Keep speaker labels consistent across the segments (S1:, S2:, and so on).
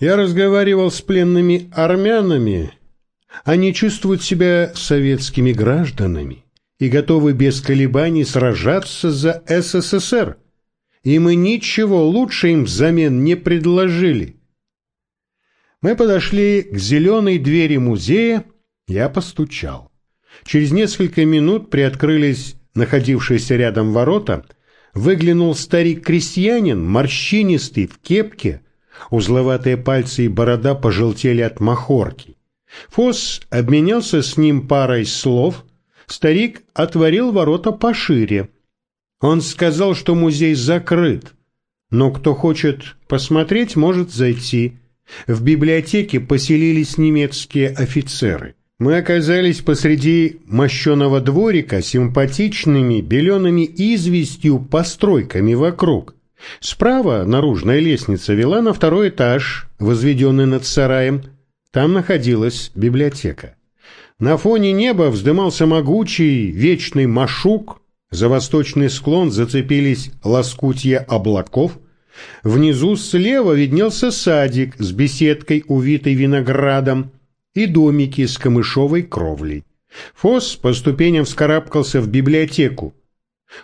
S1: Я разговаривал с пленными армянами. Они чувствуют себя советскими гражданами и готовы без колебаний сражаться за СССР. И мы ничего лучше им взамен не предложили. Мы подошли к зеленой двери музея, я постучал. Через несколько минут приоткрылись находившиеся рядом ворота, выглянул старик-крестьянин, морщинистый, в кепке, узловатые пальцы и борода пожелтели от махорки. Фос обменялся с ним парой слов, старик отворил ворота пошире. Он сказал, что музей закрыт, но кто хочет посмотреть, может зайти. В библиотеке поселились немецкие офицеры. Мы оказались посреди мощеного дворика симпатичными белеными известью постройками вокруг. Справа наружная лестница вела на второй этаж, возведенный над сараем. Там находилась библиотека. На фоне неба вздымался могучий вечный машук, за восточный склон зацепились лоскутья облаков. Внизу слева виднелся садик с беседкой, увитой виноградом, и домики с камышовой кровлей. Фос по ступеням вскарабкался в библиотеку.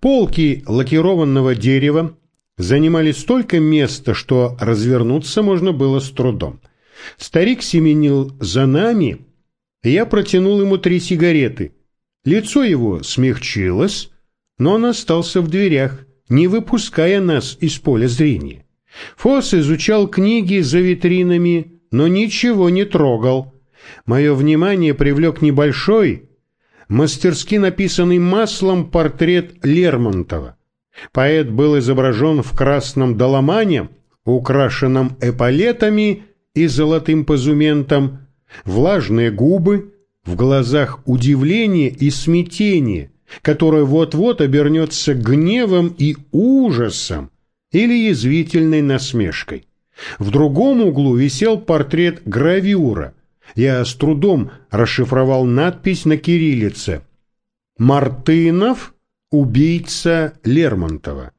S1: Полки лакированного дерева занимали столько места, что развернуться можно было с трудом. Старик семенил за нами, я протянул ему три сигареты. Лицо его смягчилось, но он остался в дверях, не выпуская нас из поля зрения. Фос изучал книги за витринами, но ничего не трогал. Мое внимание привлек небольшой, мастерски написанный маслом портрет Лермонтова. Поэт был изображен в красном доломане, украшенном эполетами и золотым позументом, влажные губы, в глазах удивление и смятение, которое вот-вот обернется гневом и ужасом или язвительной насмешкой. В другом углу висел портрет гравюра. Я с трудом расшифровал надпись на кириллице. «Мартынов, убийца Лермонтова».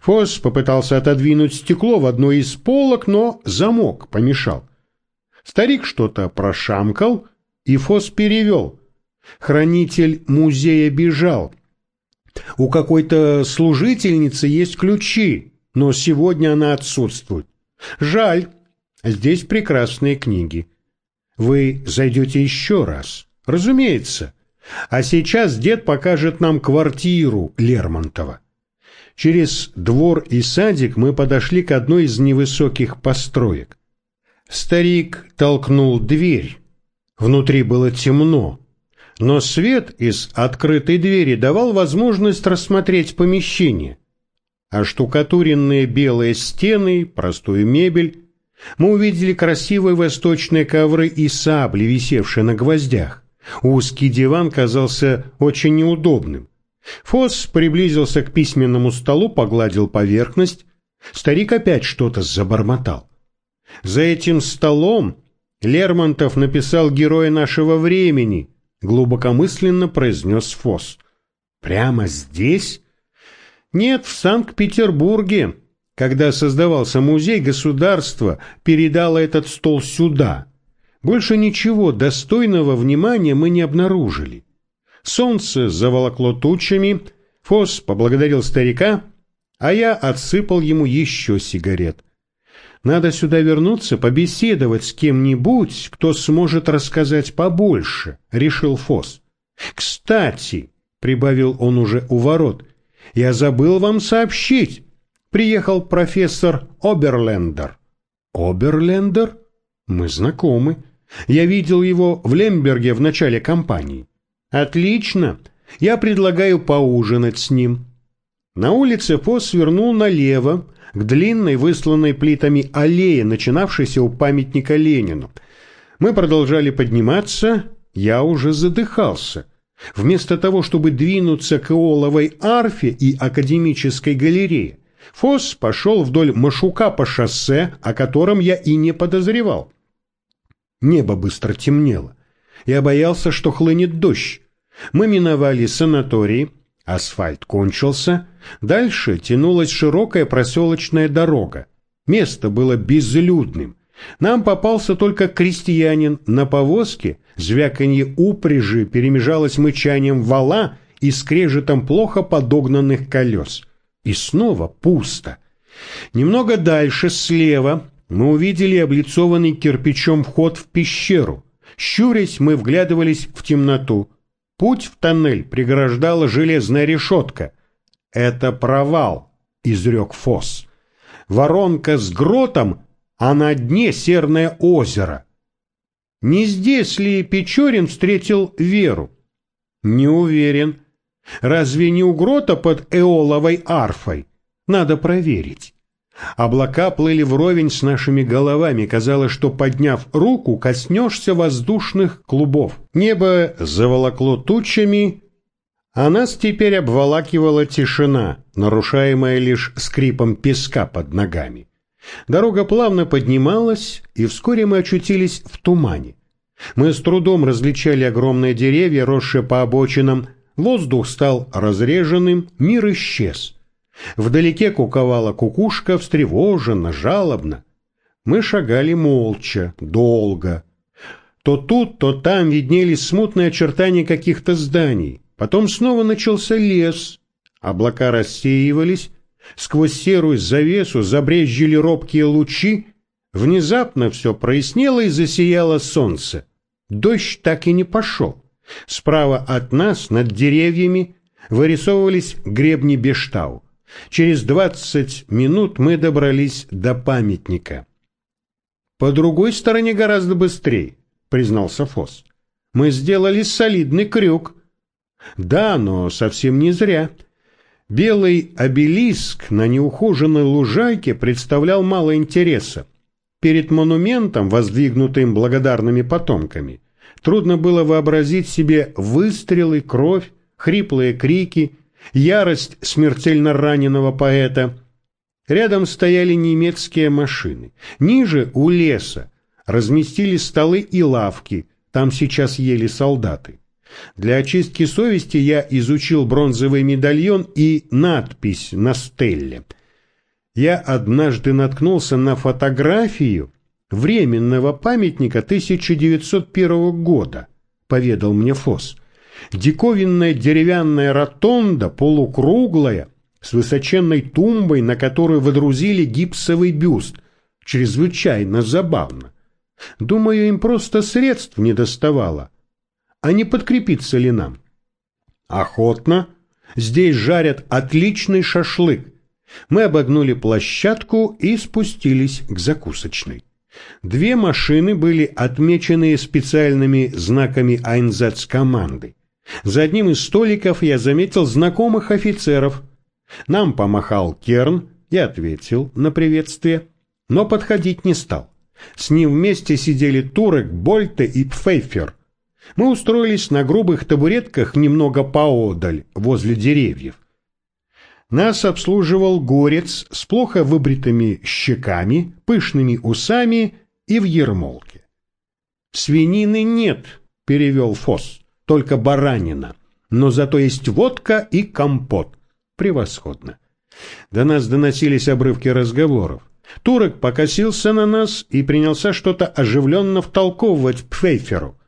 S1: Фос попытался отодвинуть стекло в одной из полок, но замок помешал. Старик что-то прошамкал, и Фос перевел. Хранитель музея бежал. У какой-то служительницы есть ключи, но сегодня она отсутствует. Жаль, здесь прекрасные книги. Вы зайдете еще раз, разумеется. А сейчас дед покажет нам квартиру Лермонтова. Через двор и садик мы подошли к одной из невысоких построек. Старик толкнул дверь. Внутри было темно, но свет из открытой двери давал возможность рассмотреть помещение. А штукатуренные белые стены, простую мебель. Мы увидели красивые восточные ковры и сабли, висевшие на гвоздях. Узкий диван казался очень неудобным. Фос приблизился к письменному столу, погладил поверхность. Старик опять что-то забормотал. За этим столом Лермонтов написал героя нашего времени, глубокомысленно произнес Фос. Прямо здесь? Нет, в Санкт-Петербурге. Когда создавался музей, государство передало этот стол сюда. Больше ничего достойного внимания мы не обнаружили. Солнце заволокло тучами, Фос поблагодарил старика, а я отсыпал ему еще сигарет. Надо сюда вернуться, побеседовать с кем-нибудь, кто сможет рассказать побольше, — решил Фос. Кстати, — прибавил он уже у ворот, — я забыл вам сообщить. Приехал профессор Оберлендер. Оберлендер? Мы знакомы. Я видел его в Лемберге в начале кампании. Отлично. Я предлагаю поужинать с ним. На улице Фос свернул налево, к длинной, высланной плитами аллее, начинавшейся у памятника Ленину. Мы продолжали подниматься, я уже задыхался. Вместо того, чтобы двинуться к Иоловой арфе и академической галерее, Фос пошел вдоль Машука по шоссе, о котором я и не подозревал. Небо быстро темнело. Я боялся, что хлынет дождь. Мы миновали санаторий, Асфальт кончился, дальше тянулась широкая проселочная дорога. Место было безлюдным, Нам попался только крестьянин на повозке, звяканье упряжи перемежалось мычанием вала и скрежетом плохо подогнанных колес. И снова пусто. Немного дальше, слева, мы увидели облицованный кирпичом вход в пещеру. Щурясь, мы вглядывались в темноту. Путь в тоннель преграждала железная решетка. «Это провал», — изрек Фос. «Воронка с гротом а на дне серное озеро. Не здесь ли Печорин встретил Веру? Не уверен. Разве не у грота под эоловой арфой? Надо проверить. Облака плыли вровень с нашими головами. Казалось, что, подняв руку, коснешься воздушных клубов. Небо заволокло тучами, а нас теперь обволакивала тишина, нарушаемая лишь скрипом песка под ногами. Дорога плавно поднималась, и вскоре мы очутились в тумане. Мы с трудом различали огромные деревья, росшие по обочинам, воздух стал разреженным, мир исчез. Вдалеке куковала кукушка, встревоженно, жалобно. Мы шагали молча, долго. То тут, то там виднелись смутные очертания каких-то зданий. Потом снова начался лес. Облака рассеивались, Сквозь серую завесу забрезжили робкие лучи, внезапно все прояснело и засияло солнце. Дождь так и не пошел. Справа от нас, над деревьями, вырисовывались гребни Бештау. Через двадцать минут мы добрались до памятника. «По другой стороне гораздо быстрее», — признался Фос. «Мы сделали солидный крюк». «Да, но совсем не зря». Белый обелиск на неухоженной лужайке представлял мало интереса. Перед монументом, воздвигнутым благодарными потомками, трудно было вообразить себе выстрелы, кровь, хриплые крики, ярость смертельно раненого поэта. Рядом стояли немецкие машины. Ниже, у леса, разместили столы и лавки, там сейчас ели солдаты. Для очистки совести я изучил бронзовый медальон и надпись на стелле. Я однажды наткнулся на фотографию временного памятника 1901 года, поведал мне Фос. Диковинная деревянная ротонда, полукруглая, с высоченной тумбой, на которую водрузили гипсовый бюст. Чрезвычайно забавно. Думаю, им просто средств не доставало а не подкрепиться ли нам? Охотно. Здесь жарят отличный шашлык. Мы обогнули площадку и спустились к закусочной. Две машины были отмечены специальными знаками Айнзац-команды. За одним из столиков я заметил знакомых офицеров. Нам помахал Керн, и ответил на приветствие, но подходить не стал. С ним вместе сидели Турек, Больте и Пфейфер. Мы устроились на грубых табуретках немного поодаль, возле деревьев. Нас обслуживал горец с плохо выбритыми щеками, пышными усами и в ермолке. «Свинины нет», — перевел Фос, — «только баранина. Но зато есть водка и компот. Превосходно». До нас доносились обрывки разговоров. Турок покосился на нас и принялся что-то оживленно втолковывать Пфейферу.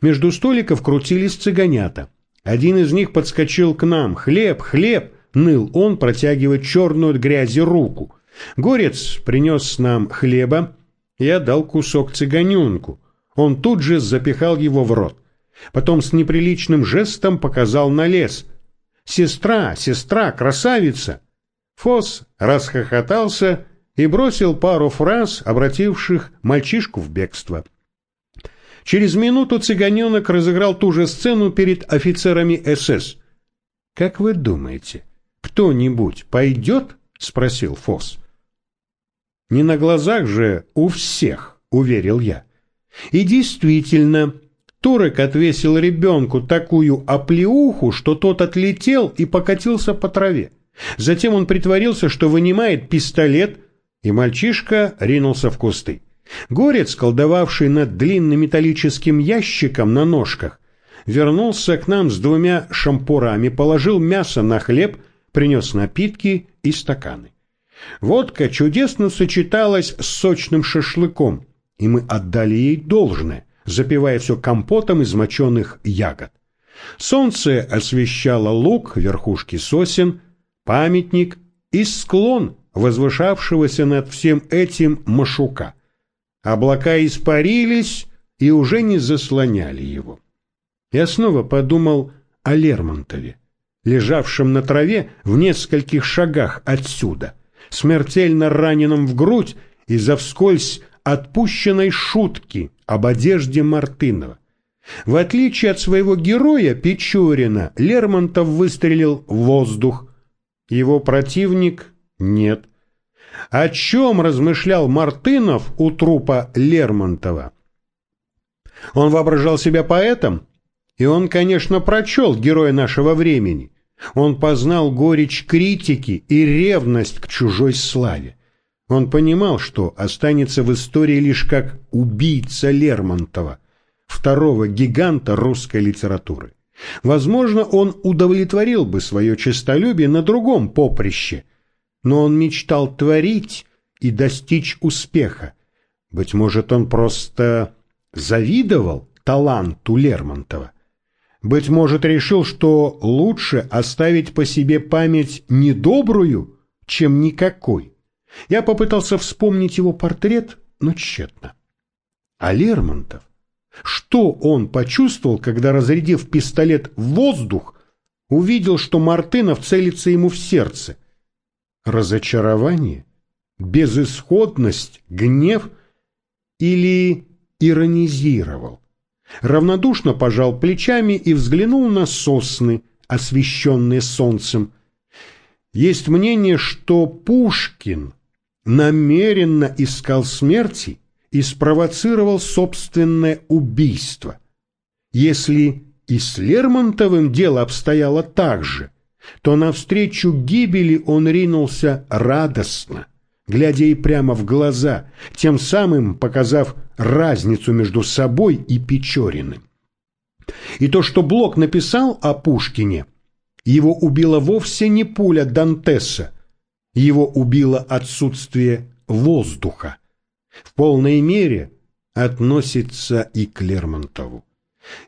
S1: Между столиков крутились цыганята. Один из них подскочил к нам. «Хлеб, хлеб!» — ныл он, протягивая черную от грязи руку. Горец принес нам хлеба. Я дал кусок цыганенку. Он тут же запихал его в рот. Потом с неприличным жестом показал на лес. «Сестра, сестра, красавица!» Фос расхохотался и бросил пару фраз, обративших мальчишку в бегство. Через минуту цыганенок разыграл ту же сцену перед офицерами СС. «Как вы думаете, кто-нибудь пойдет?» — спросил Фос. «Не на глазах же у всех», — уверил я. И действительно, Турок отвесил ребенку такую оплеуху, что тот отлетел и покатился по траве. Затем он притворился, что вынимает пистолет, и мальчишка ринулся в кусты. Горец, колдовавший над длинным металлическим ящиком на ножках, вернулся к нам с двумя шампурами, положил мясо на хлеб, принес напитки и стаканы. Водка чудесно сочеталась с сочным шашлыком. и мы отдали ей должное, запивая все компотом из моченых ягод. Солнце освещало луг, верхушки сосен, памятник и склон возвышавшегося над всем этим Машука. Облака испарились и уже не заслоняли его. Я снова подумал о Лермонтове, лежавшем на траве в нескольких шагах отсюда, смертельно раненом в грудь из-за вскользь отпущенной шутки об одежде Мартынова. В отличие от своего героя Печорина, Лермонтов выстрелил в воздух. Его противник нет. О чем размышлял Мартынов у трупа Лермонтова? Он воображал себя поэтом, и он, конечно, прочел героя нашего времени. Он познал горечь критики и ревность к чужой славе. Он понимал, что останется в истории лишь как убийца Лермонтова, второго гиганта русской литературы. Возможно, он удовлетворил бы свое честолюбие на другом поприще – но он мечтал творить и достичь успеха. Быть может, он просто завидовал таланту Лермонтова. Быть может, решил, что лучше оставить по себе память недобрую, чем никакой. Я попытался вспомнить его портрет, но тщетно. А Лермонтов? Что он почувствовал, когда, разрядив пистолет в воздух, увидел, что Мартынов целится ему в сердце – разочарование, безысходность, гнев или иронизировал. Равнодушно пожал плечами и взглянул на сосны, освещенные солнцем. Есть мнение, что Пушкин намеренно искал смерти и спровоцировал собственное убийство. Если и с Лермонтовым дело обстояло так же, то навстречу гибели он ринулся радостно, глядя ей прямо в глаза, тем самым показав разницу между собой и Печориным. И то, что Блок написал о Пушкине, его убила вовсе не пуля Дантеса, его убило отсутствие воздуха. В полной мере относится и к Лермонтову.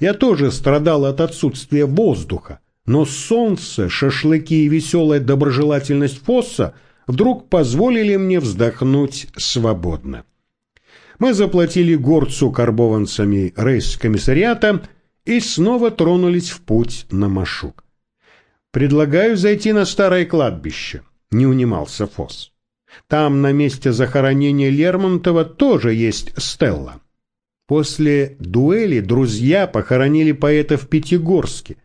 S1: Я тоже страдал от отсутствия воздуха, но солнце, шашлыки и веселая доброжелательность Фосса вдруг позволили мне вздохнуть свободно. Мы заплатили горцу карбованцами рейс-комиссариата и снова тронулись в путь на Машук. «Предлагаю зайти на старое кладбище», — не унимался Фосс. «Там на месте захоронения Лермонтова тоже есть стелла». После дуэли друзья похоронили поэта в Пятигорске,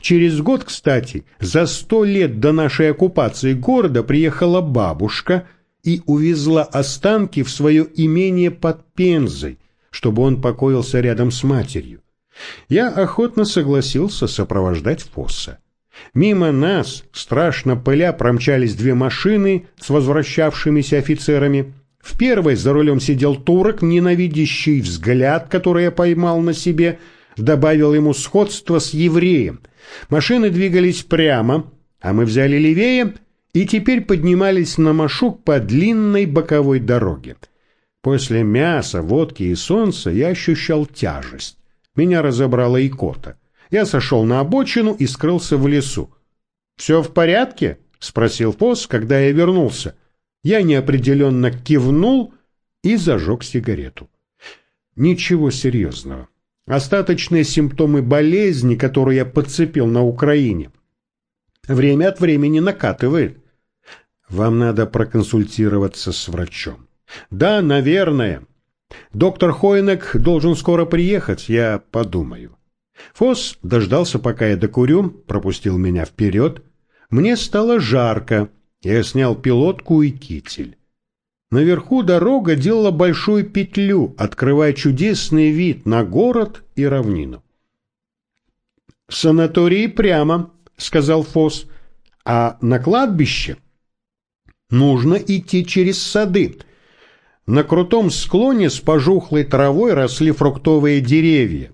S1: Через год, кстати, за сто лет до нашей оккупации города приехала бабушка и увезла останки в свое имение под Пензой, чтобы он покоился рядом с матерью. Я охотно согласился сопровождать Фосса. Мимо нас, страшно пыля, промчались две машины с возвращавшимися офицерами. В первой за рулем сидел турок, ненавидящий взгляд, который я поймал на себе, добавил ему сходство с евреем – Машины двигались прямо, а мы взяли левее и теперь поднимались на Машук по длинной боковой дороге. После мяса, водки и солнца я ощущал тяжесть. Меня разобрала икота. Я сошел на обочину и скрылся в лесу. «Все в порядке?» — спросил Пос, когда я вернулся. Я неопределенно кивнул и зажег сигарету. Ничего серьезного остаточные симптомы болезни, которую я подцепил на Украине. Время от времени накатывает. Вам надо проконсультироваться с врачом. Да, наверное. Доктор Хойнек должен скоро приехать, я подумаю. Фос дождался, пока я докурю, пропустил меня вперед. Мне стало жарко, я снял пилотку и китель. Наверху дорога делала большую петлю, открывая чудесный вид на город и равнину. «Санаторий прямо», — сказал Фос, — «а на кладбище нужно идти через сады». На крутом склоне с пожухлой травой росли фруктовые деревья.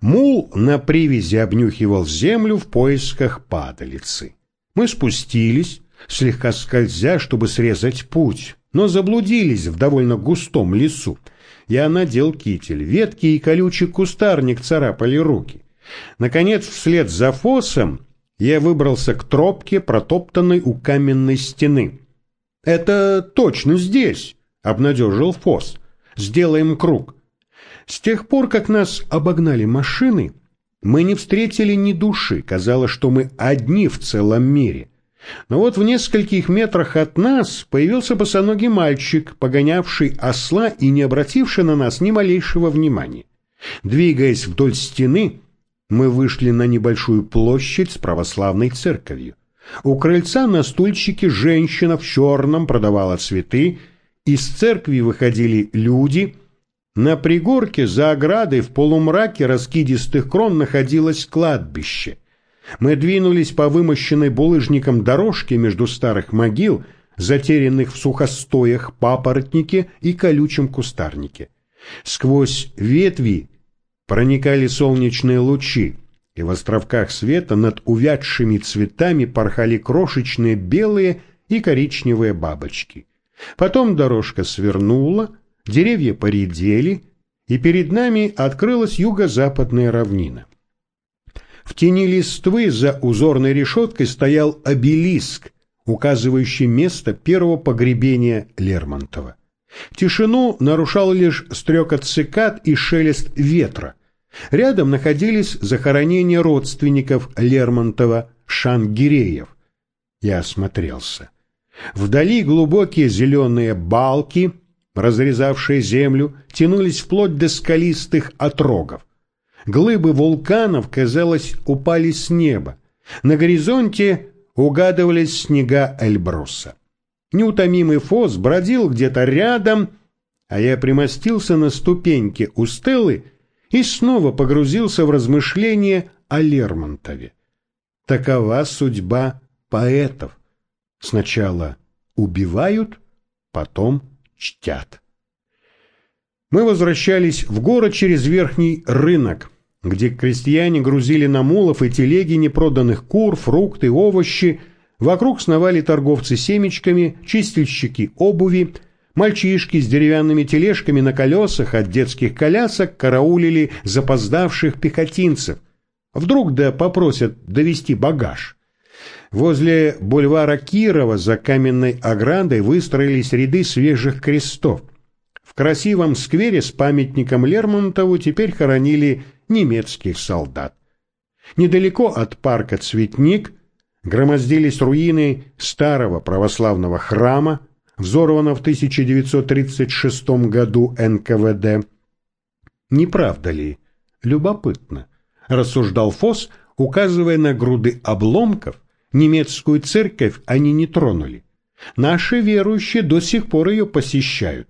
S1: Мул на привязи обнюхивал землю в поисках падалицы. Мы спустились, слегка скользя, чтобы срезать путь но заблудились в довольно густом лесу. Я надел китель, ветки и колючий кустарник царапали руки. Наконец, вслед за фосом я выбрался к тропке, протоптанной у каменной стены. «Это точно здесь», — обнадежил фос. «Сделаем круг». С тех пор, как нас обогнали машины, мы не встретили ни души, казалось, что мы одни в целом мире. Но вот в нескольких метрах от нас появился босоногий мальчик, погонявший осла и не обративший на нас ни малейшего внимания. Двигаясь вдоль стены, мы вышли на небольшую площадь с православной церковью. У крыльца на стульчике женщина в черном продавала цветы, из церкви выходили люди. На пригорке за оградой в полумраке раскидистых крон находилось кладбище. Мы двинулись по вымощенной булыжником дорожке между старых могил, затерянных в сухостоях папоротнике и колючем кустарнике. Сквозь ветви проникали солнечные лучи, и в островках света над увядшими цветами порхали крошечные белые и коричневые бабочки. Потом дорожка свернула, деревья поредели, и перед нами открылась юго-западная равнина. В тени листвы за узорной решеткой стоял обелиск, указывающий место первого погребения Лермонтова. Тишину нарушал лишь стрекот цикад и шелест ветра. Рядом находились захоронения родственников Лермонтова Шангиреев. Я осмотрелся. Вдали глубокие зеленые балки, разрезавшие землю, тянулись вплоть до скалистых отрогов. Глыбы вулканов, казалось, упали с неба. На горизонте угадывались снега Эльбруса. Неутомимый фос бродил где-то рядом, а я примостился на ступеньке у стелы и снова погрузился в размышления о Лермонтове. Такова судьба поэтов. Сначала убивают, потом чтят. Мы возвращались в город через верхний рынок, где крестьяне грузили на мулов и телеги непроданных кур, фрукты, овощи, Вокруг сновали торговцы семечками, чистильщики обуви, мальчишки с деревянными тележками на колесах от детских колясок караулили запоздавших пехотинцев. Вдруг да попросят довести багаж. Возле бульвара Кирова за каменной оградой выстроились ряды свежих крестов. В красивом сквере с памятником Лермонтову теперь хоронили немецких солдат. Недалеко от парка «Цветник» громоздились руины старого православного храма, взорванного в 1936 году НКВД. Не правда ли? Любопытно, рассуждал Фос, указывая на груды обломков, немецкую церковь они не тронули. Наши верующие до сих пор ее посещают.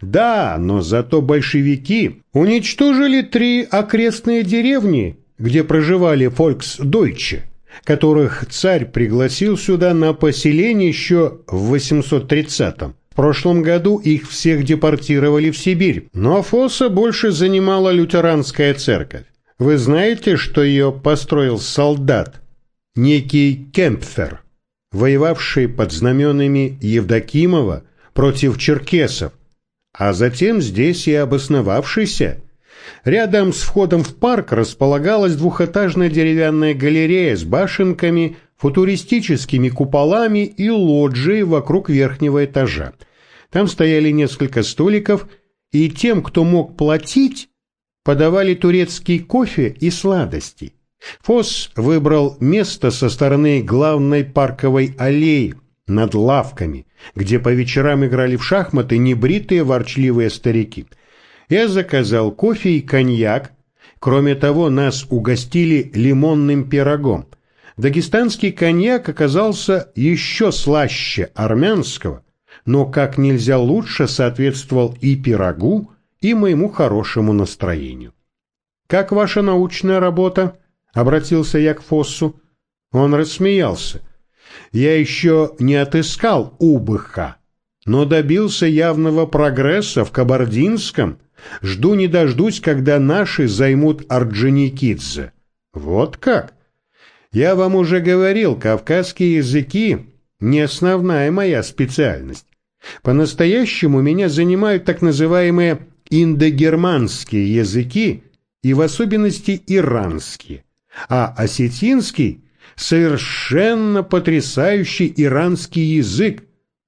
S1: Да, но зато большевики уничтожили три окрестные деревни, где проживали фольксдойче которых царь пригласил сюда на поселение еще в 830-м. В прошлом году их всех депортировали в Сибирь, но Фоса больше занимала лютеранская церковь. Вы знаете, что ее построил солдат, некий Кемпфер, воевавший под знаменами Евдокимова против черкесов, а затем здесь и обосновавшийся – Рядом с входом в парк располагалась двухэтажная деревянная галерея с башенками, футуристическими куполами и лоджией вокруг верхнего этажа. Там стояли несколько столиков, и тем, кто мог платить, подавали турецкий кофе и сладости. Фос выбрал место со стороны главной парковой аллеи, над лавками, где по вечерам играли в шахматы небритые ворчливые старики – я заказал кофе и коньяк. Кроме того, нас угостили лимонным пирогом. Дагестанский коньяк оказался еще слаще армянского, но как нельзя лучше соответствовал и пирогу, и моему хорошему настроению. «Как ваша научная работа?» — обратился я к Фоссу. Он рассмеялся. «Я еще не отыскал УБХ, но добился явного прогресса в Кабардинском Жду не дождусь, когда наши займут Орджоникидзе. Вот как? Я вам уже говорил, кавказские языки — не основная моя специальность. По-настоящему меня занимают так называемые индогерманские языки и в особенности иранские, а осетинский – совершенно потрясающий иранский язык.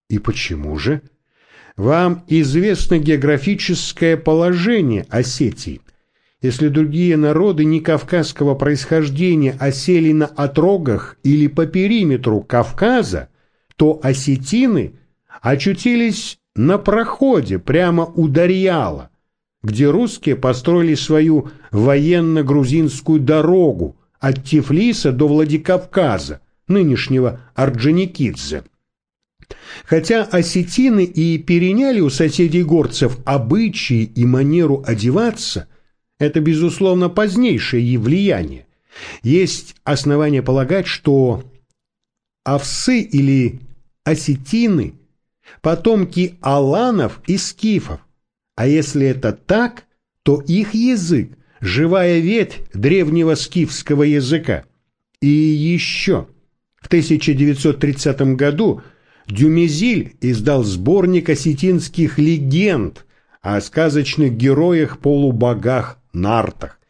S1: И почему же? Вам известно географическое положение Осетии. Если другие народы не кавказского происхождения осели на отрогах или по периметру Кавказа, то осетины очутились на проходе прямо у Дарьяла, где русские построили свою военно-грузинскую дорогу от Тифлиса до Владикавказа, нынешнего Орджоникидзе. Хотя осетины и переняли у соседей горцев обычаи и манеру одеваться, это, безусловно, позднейшее влияние. Есть основания полагать, что овсы или осетины – потомки аланов и скифов, а если это так, то их язык – живая ветвь древнего скифского языка. И еще в 1930 году Дюмезиль издал сборник осетинских легенд о сказочных героях-полубогах Нартах.